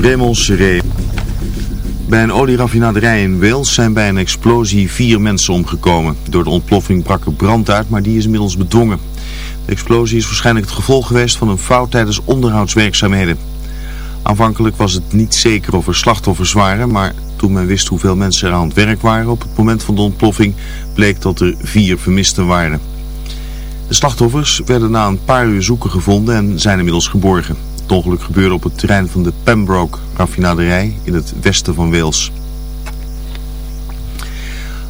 Raymond Seré. Bij een olieraffinaderij in Wales zijn bij een explosie vier mensen omgekomen. Door de ontploffing brak er brand uit, maar die is inmiddels bedwongen. De explosie is waarschijnlijk het gevolg geweest van een fout tijdens onderhoudswerkzaamheden. Aanvankelijk was het niet zeker of er slachtoffers waren, maar toen men wist hoeveel mensen er aan het werk waren op het moment van de ontploffing, bleek dat er vier vermisten waren. De slachtoffers werden na een paar uur zoeken gevonden en zijn inmiddels geborgen. Het ongeluk gebeurde op het terrein van de Pembroke raffinaderij in het westen van Wales.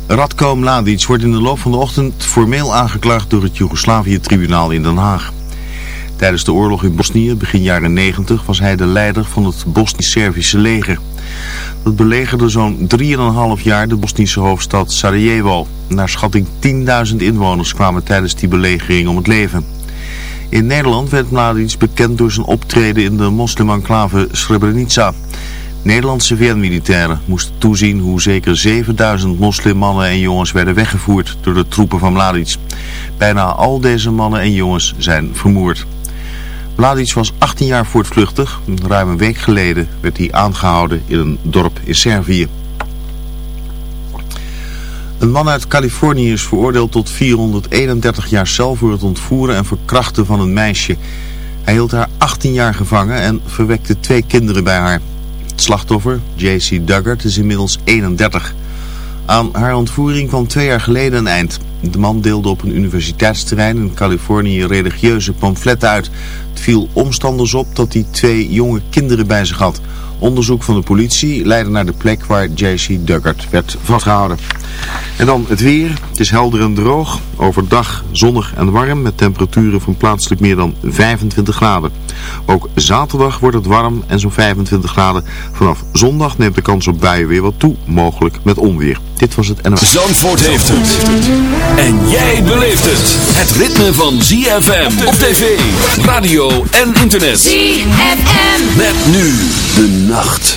Radko Mladic wordt in de loop van de ochtend formeel aangeklaagd door het Joegoslavië-tribunaal in Den Haag. Tijdens de oorlog in Bosnië, begin jaren 90, was hij de leider van het Bosnisch-Servische leger. Dat belegerde zo'n 3,5 jaar de Bosnische hoofdstad Sarajevo. Naar schatting 10.000 inwoners kwamen tijdens die belegering om het leven. In Nederland werd Mladic bekend door zijn optreden in de moslimenclave Srebrenica. Nederlandse VN-militairen moesten toezien hoe zeker 7000 moslimmannen en jongens werden weggevoerd door de troepen van Mladic. Bijna al deze mannen en jongens zijn vermoord. Mladic was 18 jaar voortvluchtig. Ruim een week geleden werd hij aangehouden in een dorp in Servië. Een man uit Californië is veroordeeld tot 431 jaar cel voor het ontvoeren en verkrachten van een meisje. Hij hield haar 18 jaar gevangen en verwekte twee kinderen bij haar. Het slachtoffer, J.C. Duggart, is inmiddels 31. Aan haar ontvoering kwam twee jaar geleden een eind. De man deelde op een universiteitsterrein in Californië religieuze pamfletten uit. Het viel omstanders op dat hij twee jonge kinderen bij zich had. Onderzoek van de politie leidde naar de plek waar J.C. Duggart werd vastgehouden. En dan het weer. Het is helder en droog. Overdag zonnig en warm met temperaturen van plaatselijk meer dan 25 graden. Ook zaterdag wordt het warm en zo'n 25 graden. Vanaf zondag neemt de kans op buien weer wat toe, mogelijk met onweer. Dit was het NOS. Zandvoort heeft het. En jij beleeft het. Het ritme van ZFM op tv, radio en internet. ZFM. Met nu de nacht.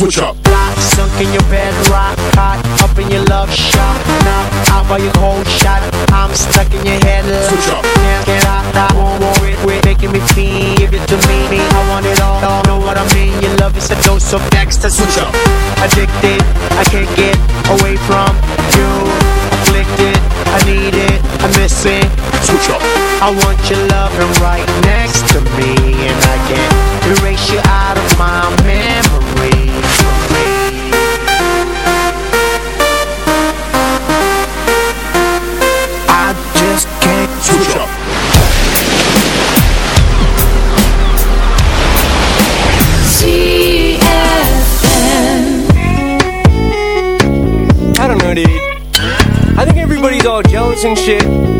Switch up. Lock, sunk in your bed, rock hot, up in your love shot. Now out by your cold shot, I'm stuck in your head. Love. Switch up. Can't get out, I won't worry, quit making me feel. Give it to me, me, I want it all. all. Know what I mean? Your love is a dose of next Switch up. Addicted, I can't get away from you. Afflicted, I need it, I miss it. Switch up. I want your loving right next to me, and I can't erase you out of my memory. I just can't Switch up. I don't know, dude. I think everybody's all jealous and shit.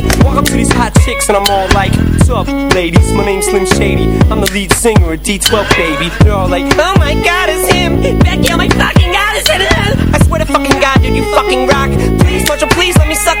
Walk up to these hot chicks and I'm all like, What's up, ladies? My name's Slim Shady. I'm the lead singer of D12, baby. They're all like, Oh my god, it's him. Becky, oh my fucking god, it's him. I swear to fucking god, dude, you fucking rock. Please, Marshall, please let me suck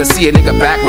wanna see a nigga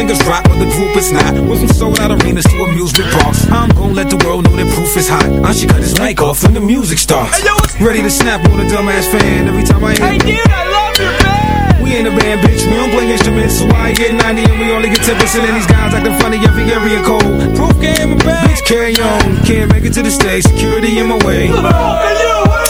Singers rock, but the group is not. Went from sold out arenas to amusement parks. I'm gonna let the world know that proof is hot. I should cut his mic off and the music starts. Ready to snap on a dumbass fan every time I hear. Hey dude, I love your band. We ain't a band, bitch. We don't play instruments, so I get 90 and we only get 10%. And these guys acting funny every area code. Proof game and bad. Bitch, carry on. Can't make it to the stage. Security in my way. Hey you,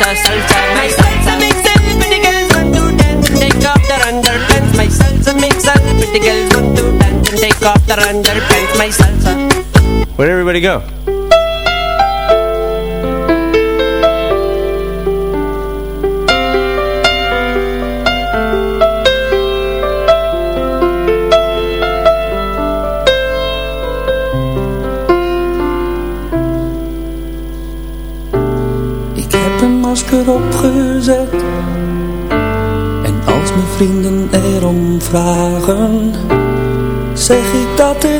Salsa, salsa, my salsa makes all pretty girls want to dance and take off their underpants. My salsa makes all pretty girls want to dance and take off their underpants. My salsa. Where'd everybody go? Vrienden erom vragen Zeg ik dat het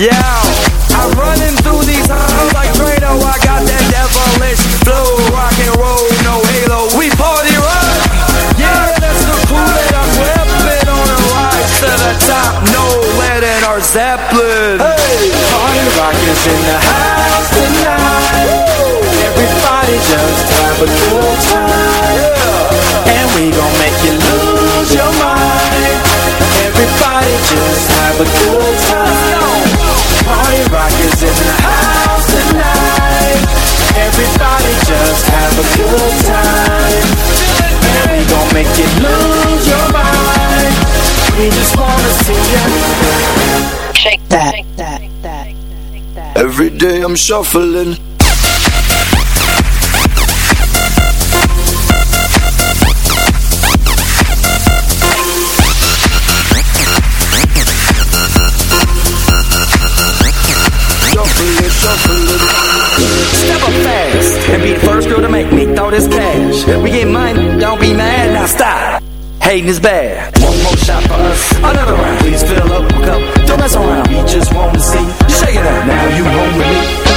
Yeah, I'm running through these halls like Trado. I got that devilish flow, rock and roll, no halo. We party rock. Yeah, that's the cool that I'm whipping on a rise to the top. No letting our Zeppelin. Hey, party rock is in the house tonight. Everybody just have a cool make you lose your mind. We just wanna see you shake that, shake that, that, that. Every day I'm shuffling. Step up fast and be the first girl to make me throw this cash. We get money, don't be mad. Stop. Hating is bad. One more shot for us, another round. Please fill up a cup, don't mess around. We just want to see shake it up. Now you home with me.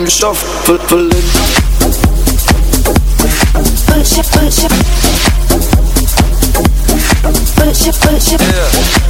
I'm shuffling. Put your, put your, put your, put